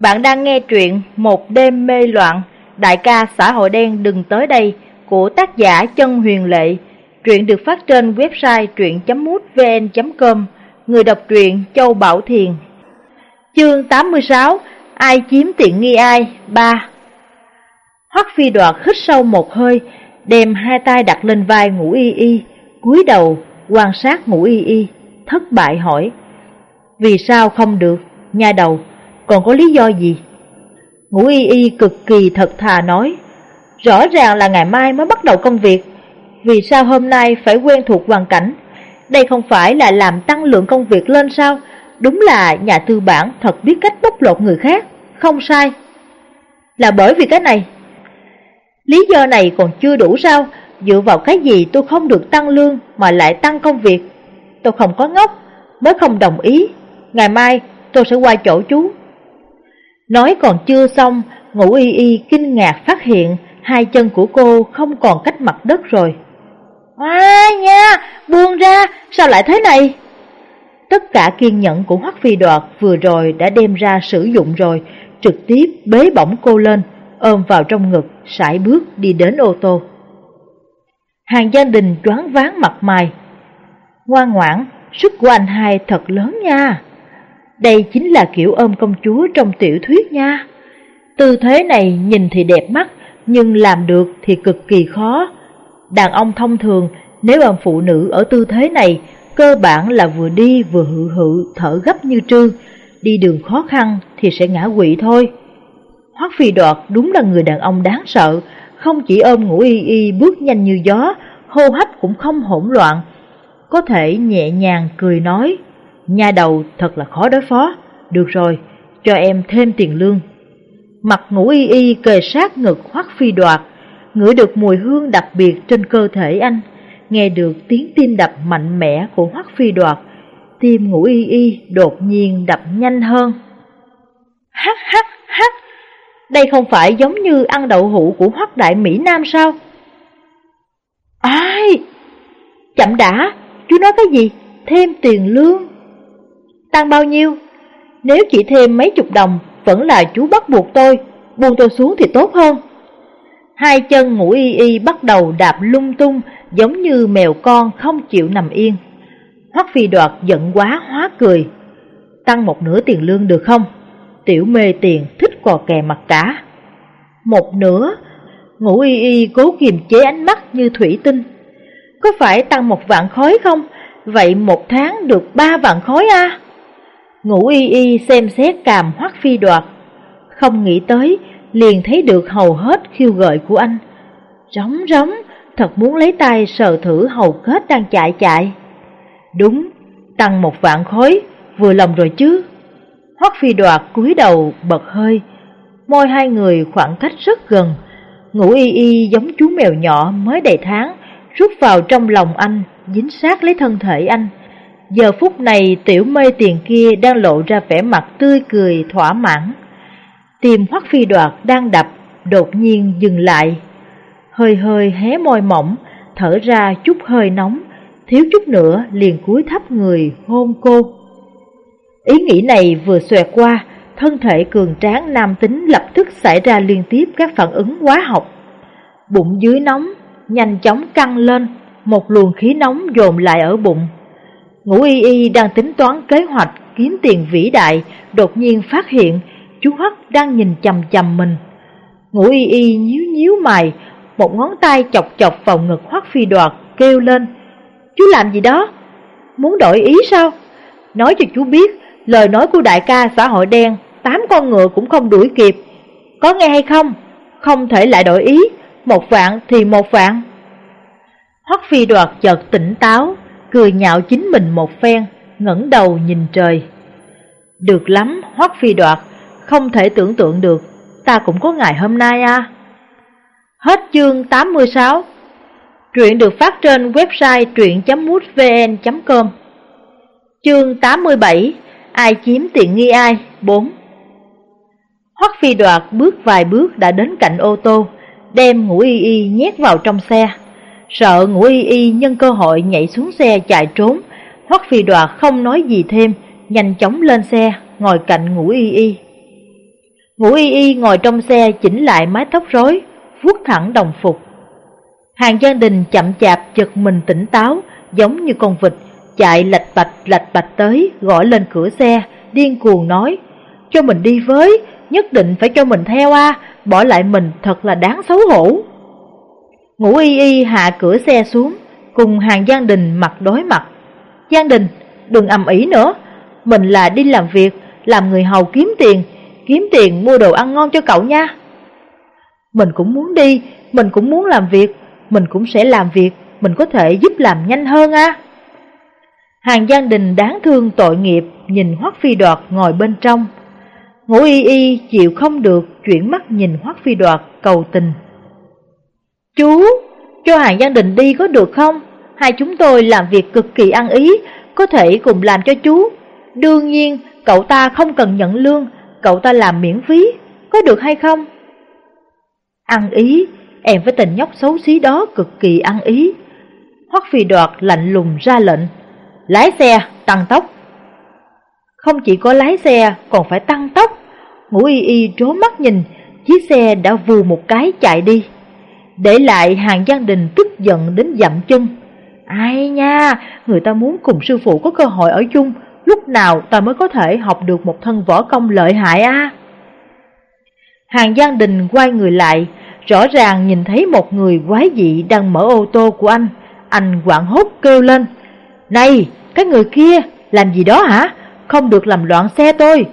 Bạn đang nghe truyện Một đêm mê loạn, đại ca xã hội đen đừng tới đây của tác giả Chân Huyền Lệ. Truyện được phát trên website truyện.mútvn.com, người đọc truyện Châu Bảo Thiền. Chương 86, ai chiếm tiện nghi ai? 3 Hoắc phi đoạt hít sâu một hơi, đem hai tay đặt lên vai ngủ y y, cúi đầu quan sát ngủ y y, thất bại hỏi. Vì sao không được, nha đầu? Còn có lý do gì? Ngũ y y cực kỳ thật thà nói, rõ ràng là ngày mai mới bắt đầu công việc, vì sao hôm nay phải quen thuộc hoàn cảnh? Đây không phải là làm tăng lượng công việc lên sao? Đúng là nhà tư bản thật biết cách bóc lột người khác, không sai. Là bởi vì cái này. Lý do này còn chưa đủ sao? Dựa vào cái gì tôi không được tăng lương mà lại tăng công việc? Tôi không có ngốc, mới không đồng ý. Ngày mai tôi sẽ qua chỗ chú Nói còn chưa xong, ngũ y y kinh ngạc phát hiện hai chân của cô không còn cách mặt đất rồi. À nha, buông ra, sao lại thế này? Tất cả kiên nhẫn của Hoắc Phi Đoạt vừa rồi đã đem ra sử dụng rồi, trực tiếp bế bổng cô lên, ôm vào trong ngực, sải bước đi đến ô tô. Hàng gia đình choáng váng mặt mày. Ngoan ngoãn, sức của anh hai thật lớn nha. Đây chính là kiểu ôm công chúa trong tiểu thuyết nha. Tư thế này nhìn thì đẹp mắt, nhưng làm được thì cực kỳ khó. Đàn ông thông thường nếu ôm phụ nữ ở tư thế này, cơ bản là vừa đi vừa hự hự thở gấp như trư, đi đường khó khăn thì sẽ ngã quỵ thôi. Hoắc phi đoạt đúng là người đàn ông đáng sợ, không chỉ ôm ngủ y y bước nhanh như gió, hô hấp cũng không hỗn loạn. Có thể nhẹ nhàng cười nói, Nhà đầu thật là khó đối phó. Được rồi, cho em thêm tiền lương. Mặt ngủ y y kề sát ngực hoắc phi đoạt, ngửi được mùi hương đặc biệt trên cơ thể anh, nghe được tiếng tim đập mạnh mẽ của hoắc phi đoạt, tim ngủ y y đột nhiên đập nhanh hơn. Hắc hắc hắc, đây không phải giống như ăn đậu hũ của hoắc đại Mỹ Nam sao? Ai? Chậm đã, chú nói cái gì? Thêm tiền lương. Tăng bao nhiêu? Nếu chỉ thêm mấy chục đồng, vẫn là chú bắt buộc tôi, buông tôi xuống thì tốt hơn. Hai chân ngủ y y bắt đầu đạp lung tung, giống như mèo con không chịu nằm yên. Hoắc phi đoạt giận quá hóa cười. Tăng một nửa tiền lương được không? Tiểu mê tiền thích cò kè mặt cả. Một nửa, ngủ y y cố kiềm chế ánh mắt như thủy tinh. Có phải tăng một vạn khói không? Vậy một tháng được ba vạn khói à? Ngũ y y xem xét càm hoắc phi đoạt, không nghĩ tới, liền thấy được hầu hết khiêu gợi của anh. Rống rống, thật muốn lấy tay sờ thử hầu kết đang chạy chạy. Đúng, tăng một vạn khối, vừa lòng rồi chứ. Hoắc phi đoạt cúi đầu bật hơi, môi hai người khoảng cách rất gần. Ngũ y y giống chú mèo nhỏ mới đầy tháng, rút vào trong lòng anh, dính sát lấy thân thể anh. Giờ phút này tiểu mây tiền kia đang lộ ra vẻ mặt tươi cười thỏa mãn. Tim hoắc phi đoạt đang đập, đột nhiên dừng lại. Hơi hơi hé môi mỏng, thở ra chút hơi nóng, thiếu chút nữa liền cúi thấp người hôn cô. Ý nghĩ này vừa xòe qua, thân thể cường tráng nam tính lập tức xảy ra liên tiếp các phản ứng hóa học. Bụng dưới nóng, nhanh chóng căng lên, một luồng khí nóng dồn lại ở bụng, Ngũ Y Y đang tính toán kế hoạch kiếm tiền vĩ đại, đột nhiên phát hiện chú Hắc đang nhìn chầm chầm mình. Ngũ Y Y nhíu nhíu mày, một ngón tay chọc chọc vào ngực Hoắc Phi Đoạt, kêu lên. Chú làm gì đó? Muốn đổi ý sao? Nói cho chú biết, lời nói của đại ca xã hội đen, tám con ngựa cũng không đuổi kịp. Có nghe hay không? Không thể lại đổi ý, một vạn thì một vạn. Hoắc Phi Đoạt chợt tỉnh táo, cười nhạo chính mình một phen, ngẩng đầu nhìn trời. Được lắm, Hoắc Phi Đoạt, không thể tưởng tượng được, ta cũng có ngày hôm nay à. Hết chương 86 Truyện được phát trên website truyện.mútvn.com Chương 87 Ai chiếm tiện nghi ai? 4 Hoắc Phi Đoạt bước vài bước đã đến cạnh ô tô, đem ngũ y y nhét vào trong xe. Sợ ngũ y y nhân cơ hội nhảy xuống xe chạy trốn, Hoắc phi đoạt không nói gì thêm, nhanh chóng lên xe, ngồi cạnh ngũ y y. Ngũ y y ngồi trong xe chỉnh lại mái tóc rối, vuốt thẳng đồng phục. Hàng gia Đình chậm chạp chật mình tỉnh táo, giống như con vịt, chạy lạch bạch lạch bạch tới, gõ lên cửa xe, điên cuồng nói, cho mình đi với, nhất định phải cho mình theo a, bỏ lại mình thật là đáng xấu hổ. Ngũ y y hạ cửa xe xuống, cùng hàng Giang Đình mặt đối mặt. Giang Đình, đừng ầm ĩ nữa, mình là đi làm việc, làm người hầu kiếm tiền, kiếm tiền mua đồ ăn ngon cho cậu nha. Mình cũng muốn đi, mình cũng muốn làm việc, mình cũng sẽ làm việc, mình có thể giúp làm nhanh hơn a. Hàng Giang Đình đáng thương tội nghiệp nhìn Hoắc Phi Đoạt ngồi bên trong. Ngũ y y chịu không được chuyển mắt nhìn Hoắc Phi Đoạt cầu tình. Chú, cho Hàng Giang Đình đi có được không? Hai chúng tôi làm việc cực kỳ ăn ý, có thể cùng làm cho chú. Đương nhiên, cậu ta không cần nhận lương, cậu ta làm miễn phí, có được hay không? Ăn ý, em với tình nhóc xấu xí đó cực kỳ ăn ý. Hoắc Phi Đoạt lạnh lùng ra lệnh, lái xe, tăng tốc. Không chỉ có lái xe, còn phải tăng tốc. Ngũ y y trố mắt nhìn, chiếc xe đã vù một cái chạy đi. Để lại hàng gia đình tức giận đến dậm chân. Ai nha, người ta muốn cùng sư phụ có cơ hội ở chung, lúc nào ta mới có thể học được một thân võ công lợi hại a? Hàng gia Đình quay người lại, rõ ràng nhìn thấy một người quái dị đang mở ô tô của anh. Anh quảng hốt kêu lên, Này, cái người kia, làm gì đó hả? Không được làm loạn xe tôi.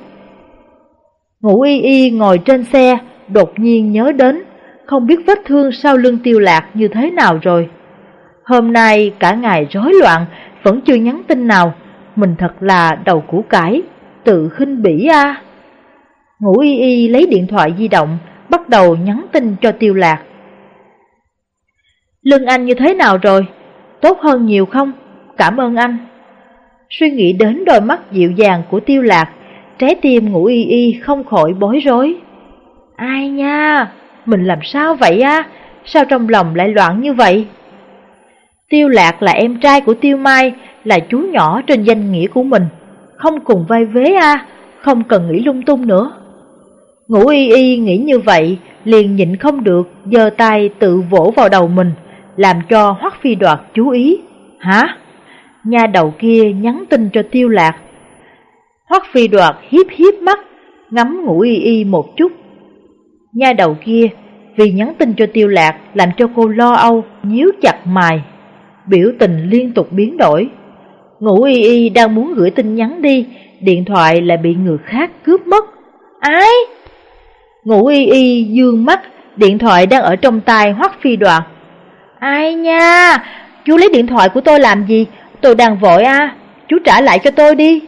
Ngũ y y ngồi trên xe, đột nhiên nhớ đến, không biết vết thương sau lưng tiêu lạc như thế nào rồi. Hôm nay cả ngày rối loạn, vẫn chưa nhắn tin nào, mình thật là đầu củ cải, tự khinh bỉ a. Ngũ y y lấy điện thoại di động, bắt đầu nhắn tin cho tiêu lạc. Lưng anh như thế nào rồi? Tốt hơn nhiều không? Cảm ơn anh. Suy nghĩ đến đôi mắt dịu dàng của tiêu lạc, trái tim ngũ y y không khỏi bối rối. Ai nha, mình làm sao vậy á? Sao trong lòng lại loạn như vậy? Tiêu lạc là em trai của Tiêu Mai, là chú nhỏ trên danh nghĩa của mình. Không cùng vai vế a, không cần nghĩ lung tung nữa. Ngũ y y nghĩ như vậy, liền nhịn không được, giơ tay tự vỗ vào đầu mình, làm cho Hoắc Phi Đoạt chú ý. Hả? Nha đầu kia nhắn tin cho Tiêu Lạc. Hoắc Phi Đoạt hiếp hiếp mắt, ngắm ngũ y y một chút. Nha đầu kia, vì nhắn tin cho Tiêu Lạc làm cho cô lo âu, nhíu chặt mày. Biểu tình liên tục biến đổi. Ngũ y y đang muốn gửi tin nhắn đi, điện thoại lại bị người khác cướp mất. ái Ngũ y y dương mắt, điện thoại đang ở trong tay hoắc phi đoạn. Ai nha, chú lấy điện thoại của tôi làm gì? Tôi đang vội à, chú trả lại cho tôi đi.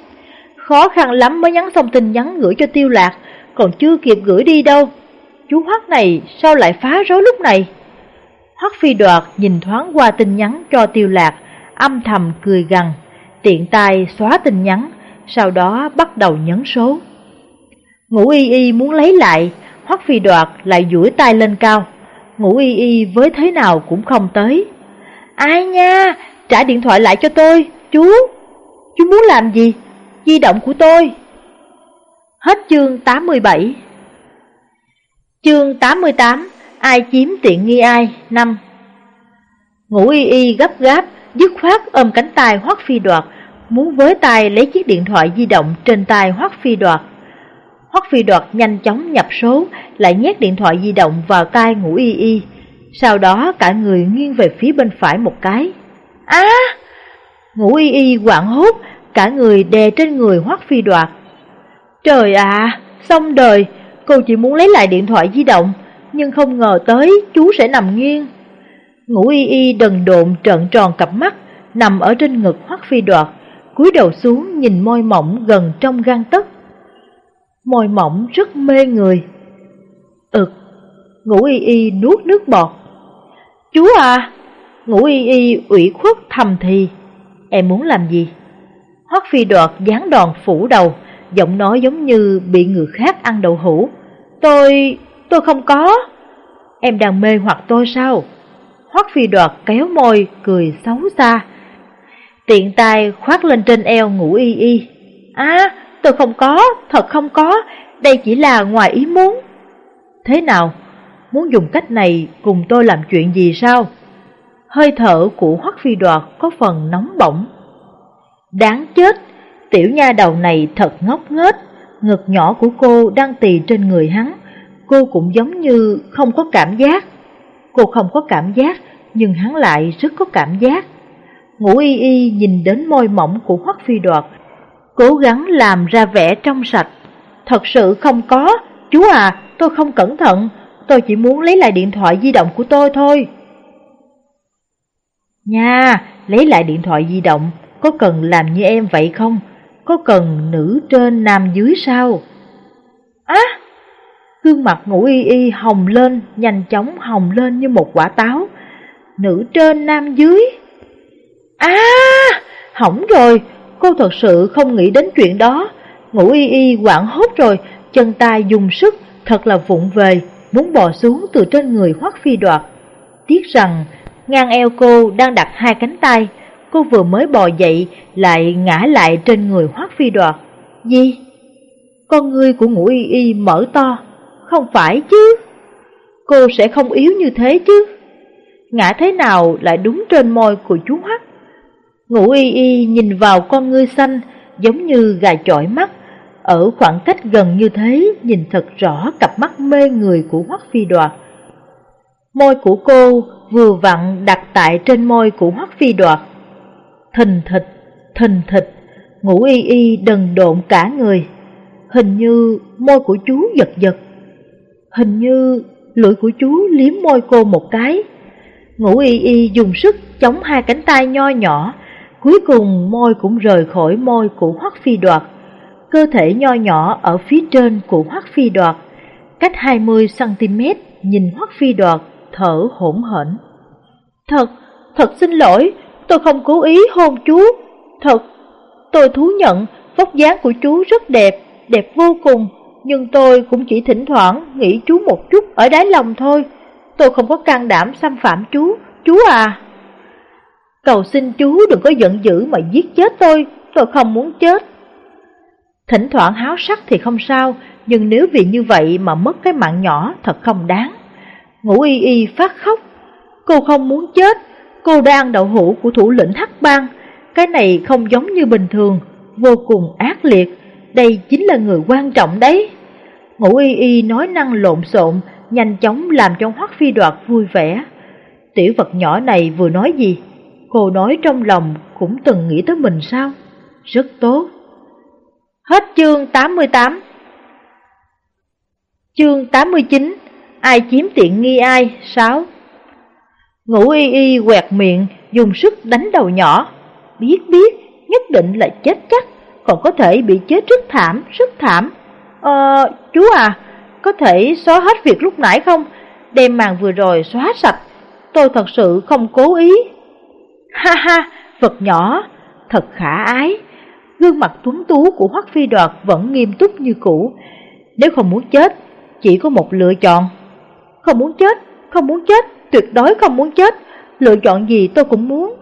Khó khăn lắm mới nhắn xong tin nhắn gửi cho tiêu lạc, còn chưa kịp gửi đi đâu. Chú hoắc này sao lại phá rối lúc này? Hoắc phi đoạt nhìn thoáng qua tin nhắn cho tiêu lạc, âm thầm cười gằn, tiện tay xóa tin nhắn, sau đó bắt đầu nhấn số. Ngũ y y muốn lấy lại, Hoắc phi đoạt lại duỗi tay lên cao. Ngũ y y với thế nào cũng không tới. Ai nha, trả điện thoại lại cho tôi, chú. Chú muốn làm gì? Di động của tôi. Hết chương 87 Chương 88 Ai chiếm tiện nghi ai? năm Ngũ y y gấp gáp, dứt khoát ôm cánh tay Hoắc Phi Đoạt, muốn với tay lấy chiếc điện thoại di động trên tay Hoắc Phi Đoạt. Hoắc Phi Đoạt nhanh chóng nhập số, lại nhét điện thoại di động vào tay Ngũ Y Y. Sau đó cả người nghiêng về phía bên phải một cái. Á! Ngũ Y Y quảng hốt, cả người đè trên người Hoắc Phi Đoạt. Trời ạ, xong đời, cô chỉ muốn lấy lại điện thoại di động, nhưng không ngờ tới chú sẽ nằm nghiêng. Ngũ Y Y đần độn trợn tròn cặp mắt, nằm ở trên ngực Hoắc Phi Đoạt, cúi đầu xuống nhìn môi mỏng gần trong gan tấc. Môi mỏng rất mê người. Ực, ngũ y y nuốt nước bọt. Chú à, ngũ y y ủy khuất thầm thì. Em muốn làm gì? Hoắc phi đoạt dán đòn phủ đầu, giọng nói giống như bị người khác ăn đậu hũ. Tôi, tôi không có. Em đang mê hoặc tôi sao? Hoắc phi đoạt kéo môi, cười xấu xa. Tiện tay khoác lên trên eo ngủ y y. À, tôi không có, thật không có, đây chỉ là ngoài ý muốn. Thế nào? Muốn dùng cách này cùng tôi làm chuyện gì sao? Hơi thở của Hoắc Phi Đoạt có phần nóng bỏng. Đáng chết, tiểu nha đầu này thật ngốc nghếch, ngực nhỏ của cô đang tì trên người hắn, cô cũng giống như không có cảm giác. Cô không có cảm giác, nhưng hắn lại rất có cảm giác. Ngũ y y nhìn đến môi mỏng của Hoắc Phi Đoạt, cố gắng làm ra vẻ trong sạch. Thật sự không có, chú à, tôi không cẩn thận, tôi chỉ muốn lấy lại điện thoại di động của tôi thôi. Nha, lấy lại điện thoại di động, có cần làm như em vậy không? Có cần nữ trên nam dưới sao? Á! gương mặt ngũ y y hồng lên, nhanh chóng hồng lên như một quả táo. Nữ trên nam dưới. À! Hỏng rồi, cô thật sự không nghĩ đến chuyện đó. Ngũ y y quảng hốt rồi, chân tay dùng sức, thật là vụng về, muốn bò xuống từ trên người hoắc phi đoạt. Tiếc rằng, ngang eo cô đang đặt hai cánh tay, cô vừa mới bò dậy lại ngã lại trên người hoắc phi đoạt. Gì? Con ngươi của ngũ y y mở to, không phải chứ. Cô sẽ không yếu như thế chứ. Ngã thế nào lại đúng trên môi của chú Hoắc. Ngũ y y nhìn vào con ngươi xanh giống như gà chọi mắt. Ở khoảng cách gần như thế nhìn thật rõ cặp mắt mê người của Hoắc Phi Đoạt. Môi của cô vừa vặn đặt tại trên môi của Hoắc Phi Đoạt. Thình thịch, thình thịch, ngủ y y đần độn cả người. Hình như môi của chú giật giật. Hình như lưỡi của chú liếm môi cô một cái. ngủ y y dùng sức chống hai cánh tay nho nhỏ, cuối cùng môi cũng rời khỏi môi của Hoắc Phi Đoạt. Cơ thể nho nhỏ ở phía trên của Hoắc Phi Đoạt, cách 20cm nhìn Hoắc Phi Đoạt thở hỗn hển. Thật, thật xin lỗi, tôi không cố ý hôn chú. Thật, tôi thú nhận vóc dáng của chú rất đẹp, đẹp vô cùng, nhưng tôi cũng chỉ thỉnh thoảng nghĩ chú một chút ở đáy lòng thôi. Tôi không có can đảm xâm phạm chú, chú à. Cầu xin chú đừng có giận dữ mà giết chết tôi, tôi không muốn chết. Thỉnh thoảng háo sắc thì không sao, nhưng nếu vì như vậy mà mất cái mạng nhỏ thật không đáng. Ngũ y y phát khóc, cô không muốn chết, cô đã ăn đậu hũ của thủ lĩnh Hắc Bang, cái này không giống như bình thường, vô cùng ác liệt, đây chính là người quan trọng đấy. Ngũ y y nói năng lộn xộn, nhanh chóng làm cho Hoắc Phi Đoạt vui vẻ. Tiểu vật nhỏ này vừa nói gì? Cô nói trong lòng cũng từng nghĩ tới mình sao? Rất tốt. Hết chương 88 Chương 89 Ai chiếm tiện nghi ai? 6 Ngũ y y quẹt miệng, dùng sức đánh đầu nhỏ. Biết biết, nhất định là chết chắc, còn có thể bị chết rất thảm, rất thảm. Ờ, chú à, có thể xóa hết việc lúc nãy không? Đem màn vừa rồi xóa sạch, tôi thật sự không cố ý. Ha ha, vật nhỏ, thật khả ái. Gương mặt tuấn tú của Hoắc Phi Đoạt vẫn nghiêm túc như cũ. Nếu không muốn chết, chỉ có một lựa chọn. Không muốn chết, không muốn chết, tuyệt đối không muốn chết. Lựa chọn gì tôi cũng muốn.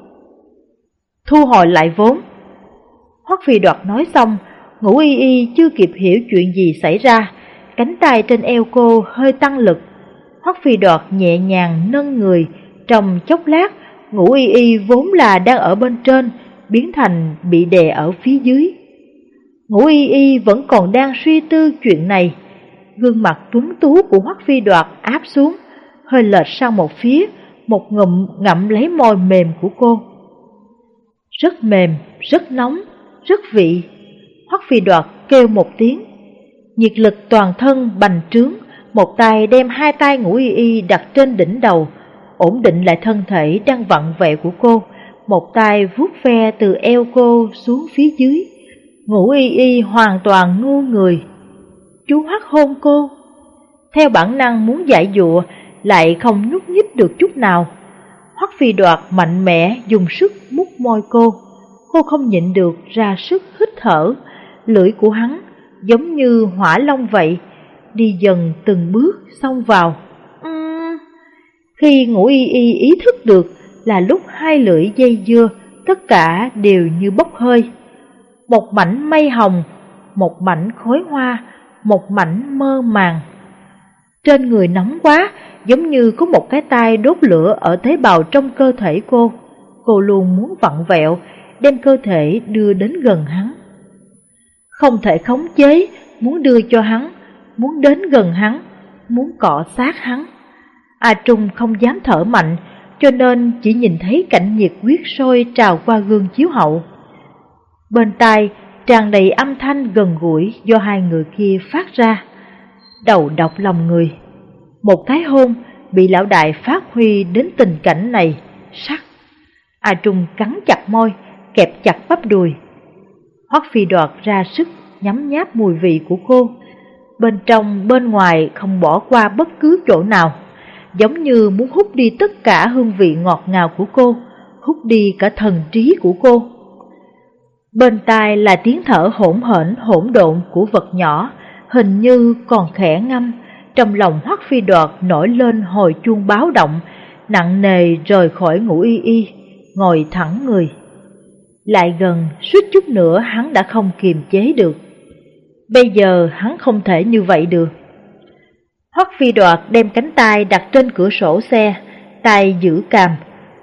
Thu hồi lại vốn. Hoắc Phi Đoạt nói xong, Ngũ y y chưa kịp hiểu chuyện gì xảy ra, cánh tay trên eo cô hơi tăng lực. Hoắc phi đoạt nhẹ nhàng nâng người, trong chốc lát, ngũ y y vốn là đang ở bên trên, biến thành bị đè ở phía dưới. Ngũ y y vẫn còn đang suy tư chuyện này. Gương mặt tuấn tú của Hoắc phi đoạt áp xuống, hơi lệch sang một phía, một ngụm ngậm lấy môi mềm của cô. Rất mềm, rất nóng, rất vị, Hoắc phi đoạt kêu một tiếng. Nhiệt lực toàn thân bành trướng, một tay đem hai tay ngủ y y đặt trên đỉnh đầu, ổn định lại thân thể đang vặn vẹo của cô, một tay vuốt ve từ eo cô xuống phía dưới. ngủ y y hoàn toàn ngu người. Chú Hoắc hôn cô. Theo bản năng muốn giải dụa, lại không nhúc nhích được chút nào. Hoắc phi đoạt mạnh mẽ dùng sức mút môi cô. Cô không nhịn được ra sức hít thở, lưỡi của hắn giống như hỏa long vậy, đi dần từng bước xông vào. Uhm. Khi ngủ y y ý thức được là lúc hai lưỡi dây dưa, tất cả đều như bốc hơi. Một mảnh mây hồng, một mảnh khối hoa, một mảnh mơ màng. Trên người nóng quá, giống như có một cái tay đốt lửa ở tế bào trong cơ thể cô. Cô luôn muốn vặn vẹo, đem cơ thể đưa đến gần hắn. Không thể khống chế, muốn đưa cho hắn, muốn đến gần hắn, muốn cọ sát hắn. A Trung không dám thở mạnh, cho nên chỉ nhìn thấy cảnh nhiệt huyết sôi trào qua gương chiếu hậu. Bên tai tràn đầy âm thanh gần gũi do hai người kia phát ra. Đầu độc lòng người. Một cái hôn bị lão đại phát huy đến tình cảnh này, sắc. A Trung cắn chặt môi, kẹp chặt bắp đùi. Hoắc Phi đoạt ra sức nhắm nháp mùi vị của cô. Bên trong, bên ngoài không bỏ qua bất cứ chỗ nào giống như muốn hút đi tất cả hương vị ngọt ngào của cô, hút đi cả thần trí của cô. Bên tai là tiếng thở hỗn hển hỗn độn của vật nhỏ, hình như còn khẽ ngâm, trong lòng hoắc phi đoạt nổi lên hồi chuông báo động, nặng nề rời khỏi ngủ y y, ngồi thẳng người. Lại gần, suýt chút nữa hắn đã không kiềm chế được. Bây giờ hắn không thể như vậy được. Hoắc phi đoạt đem cánh tay đặt trên cửa sổ xe, tay giữ càm,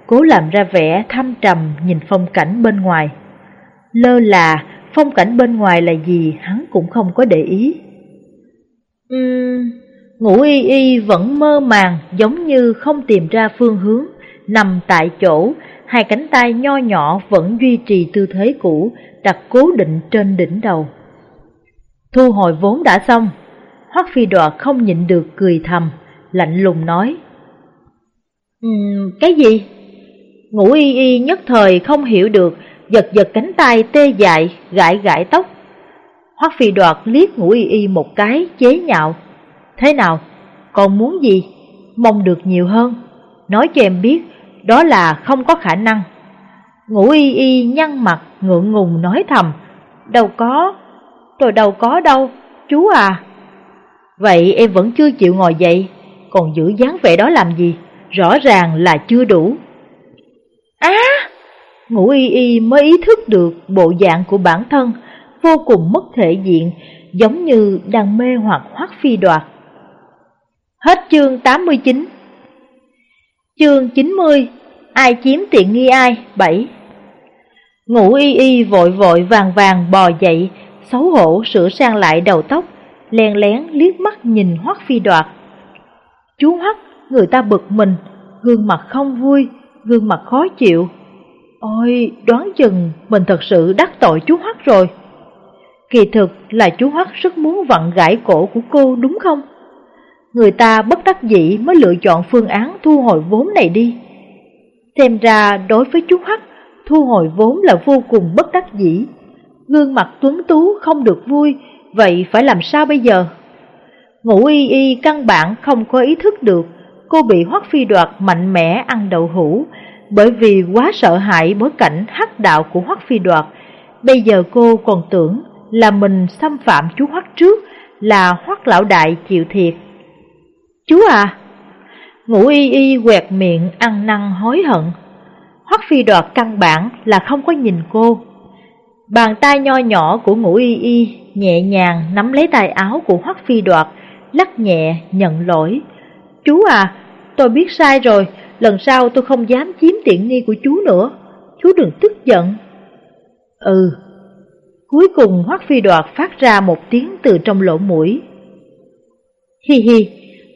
cố làm ra vẻ thâm trầm nhìn phong cảnh bên ngoài. Lơ là, phong cảnh bên ngoài là gì hắn cũng không có để ý. Uhm, Ngũ y y vẫn mơ màng giống như không tìm ra phương hướng, nằm tại chỗ, hai cánh tay nho nhỏ vẫn duy trì tư thế cũ, đặt cố định trên đỉnh đầu. Thu hồi vốn đã xong, Hoắc Phi Đoạt không nhịn được cười thầm, lạnh lùng nói. Um, cái gì? Ngũ y y nhất thời không hiểu được, giật giật cánh tay tê dại, gãi gãi tóc. Hoắc Phi Đoạt liếc ngũ y y một cái, chế nhạo. Thế nào? Còn muốn gì? Mong được nhiều hơn. Nói cho em biết, đó là không có khả năng. Ngũ y y nhăn mặt, ngượng ngùng nói thầm. Đâu có, tôi đâu có đâu, chú à. Vậy em vẫn chưa chịu ngồi dậy, còn giữ dáng vẻ đó làm gì? Rõ ràng là chưa đủ. Á! ngũ y y mới ý thức được bộ dạng của bản thân, vô cùng mất thể diện, giống như đang mê hoặc hoắc phi đoạt. Hết chương 89 Chương 90 Ai chiếm tiện nghi ai? 7 ngủ y y vội vội vàng vàng bò dậy, xấu hổ sửa sang lại đầu tóc, len lén liếc mắt nhìn Hoắc Phi Đoạt. Chú Hoắc, người ta bực mình, gương mặt không vui, gương mặt khó chịu. Ôi, đoán chừng mình thật sự đắc tội chú Hoắc rồi. Kỳ thực là chú Hoắc rất muốn vặn gãy cổ của cô đúng không? Người ta bất đắc dĩ mới lựa chọn phương án thu hồi vốn này đi. Xem ra đối với chú hắc, thu hồi vốn là vô cùng bất đắc dĩ. Gương mặt tuấn tú không được vui, Vậy phải làm sao bây giờ? Ngũ y y căn bản không có ý thức được cô bị hoắc phi đoạt mạnh mẽ ăn đậu hũ, bởi vì quá sợ hãi bối cảnh hắc đạo của hoắc phi đoạt. Bây giờ cô còn tưởng là mình xâm phạm chú hoắc trước, là hoắc lão đại chịu thiệt. Chú à! Ngũ y y quẹt miệng ăn năn hối hận. Hoắc phi đoạt căn bản là không có nhìn cô. Bàn tay nho nhỏ của ngũ y y nhẹ nhàng nắm lấy tay áo của Hoắc Phi Đoạt, lắc nhẹ nhận lỗi. Chú à, tôi biết sai rồi, lần sau tôi không dám chiếm tiện nghi của chú nữa, chú đừng tức giận. Ừ, cuối cùng Hoắc Phi Đoạt phát ra một tiếng từ trong lỗ mũi. Hi hi,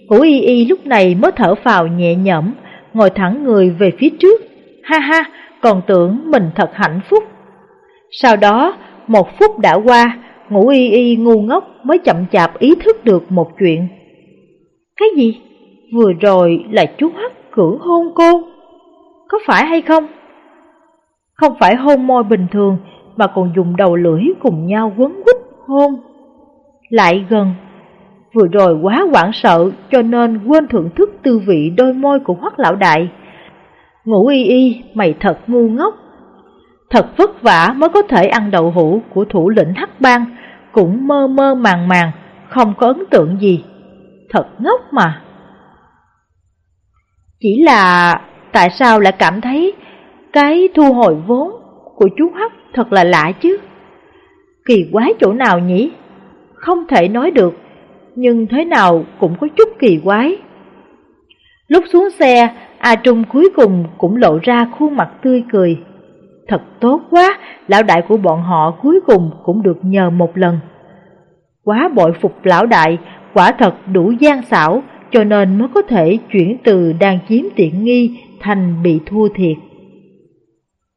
Cổ y y lúc này mới thở phào nhẹ nhõm, ngồi thẳng người về phía trước. Ha ha, còn tưởng mình thật hạnh phúc. Sau đó, một phút đã qua, ngủ y y ngu ngốc mới chậm chạp ý thức được một chuyện. Cái gì? Vừa rồi là chú Hắc cưỡng hôn cô. Có phải hay không? Không phải hôn môi bình thường mà còn dùng đầu lưỡi cùng nhau quấn quýt hôn. Lại gần. Vừa rồi quá hoảng sợ cho nên quên thưởng thức tư vị đôi môi của Hoắc lão đại. Ngủ y y, mày thật ngu ngốc. Thật vất vả mới có thể ăn đậu hũ của thủ lĩnh Hắc Bang, cũng mơ mơ màng màng, không có ấn tượng gì. Thật ngốc mà. Chỉ là tại sao lại cảm thấy cái thu hồi vốn của chú Hắc thật là lạ chứ? Kỳ quái chỗ nào nhỉ? Không thể nói được nhưng thế nào cũng có chút kỳ quái. Lúc xuống xe, A Trung cuối cùng cũng lộ ra khuôn mặt tươi cười. Thật tốt quá, lão đại của bọn họ cuối cùng cũng được nhờ một lần. Quá bội phục lão đại, quả thật đủ gian xảo, cho nên mới có thể chuyển từ đang chiếm tiện nghi thành bị thua thiệt.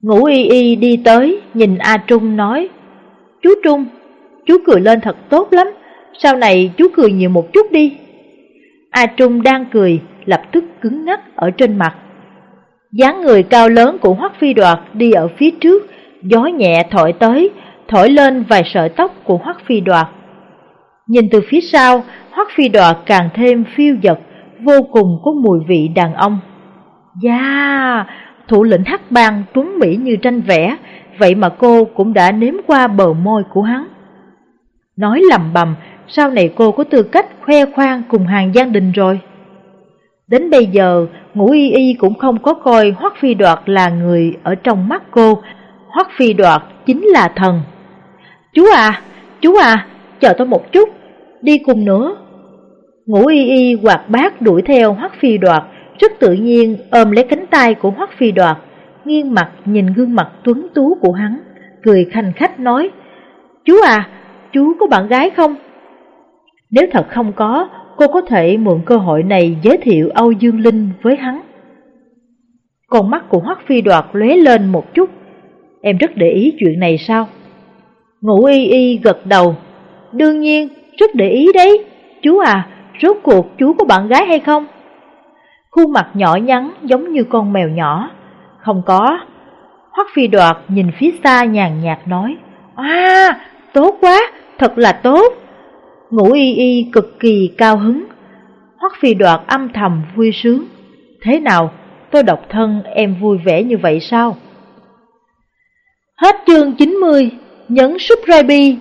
Ngũ y y đi tới, nhìn A Trung nói, Chú Trung, chú cười lên thật tốt lắm, sau này chú cười nhiều một chút đi. A Trung đang cười, lập tức cứng ngắc ở trên mặt. dáng người cao lớn của Hoắc Phi Đoạt đi ở phía trước, gió nhẹ thổi tới, thổi lên vài sợi tóc của Hoắc Phi Đoạt. Nhìn từ phía sau, Hoắc Phi Đoạt càng thêm phiêu dật, vô cùng có mùi vị đàn ông. Da, thủ lĩnh hắc bang tuấn mỹ như tranh vẽ, vậy mà cô cũng đã nếm qua bờ môi của hắn. Nói lầm bầm, sau này cô có tư cách khoe khoang cùng hàng gia đình rồi. Đến bây giờ, ngũ y y cũng không có coi Hoắc Phi Đoạt là người ở trong mắt cô, Hoắc Phi Đoạt chính là thần. Chú à, chú à, chờ tôi một chút, đi cùng nữa. Ngũ y y hoạt bát đuổi theo Hoắc Phi Đoạt, rất tự nhiên ôm lấy cánh tay của Hoắc Phi Đoạt, nghiêng mặt nhìn gương mặt tuấn tú của hắn, cười khanh khách nói, Chú à, chú có bạn gái không? Nếu thật không có, cô có thể mượn cơ hội này giới thiệu Âu Dương Linh với hắn. Con mắt của Hoắc Phi Đoạt lóe lên một chút, em rất để ý chuyện này sao? Ngũ y y gật đầu, đương nhiên, rất để ý đấy, chú à, rốt cuộc chú có bạn gái hay không? Khuôn mặt nhỏ nhắn giống như con mèo nhỏ, không có. Hoắc Phi Đoạt nhìn phía xa nhàn nhạt nói, À, tốt quá, thật là tốt. Ngũ y y cực kỳ cao hứng. Hoắc Phi Đoạt âm thầm vui sướng. Thế nào, tôi độc thân em vui vẻ như vậy sao? Hết chương 90, nhấn subscribe để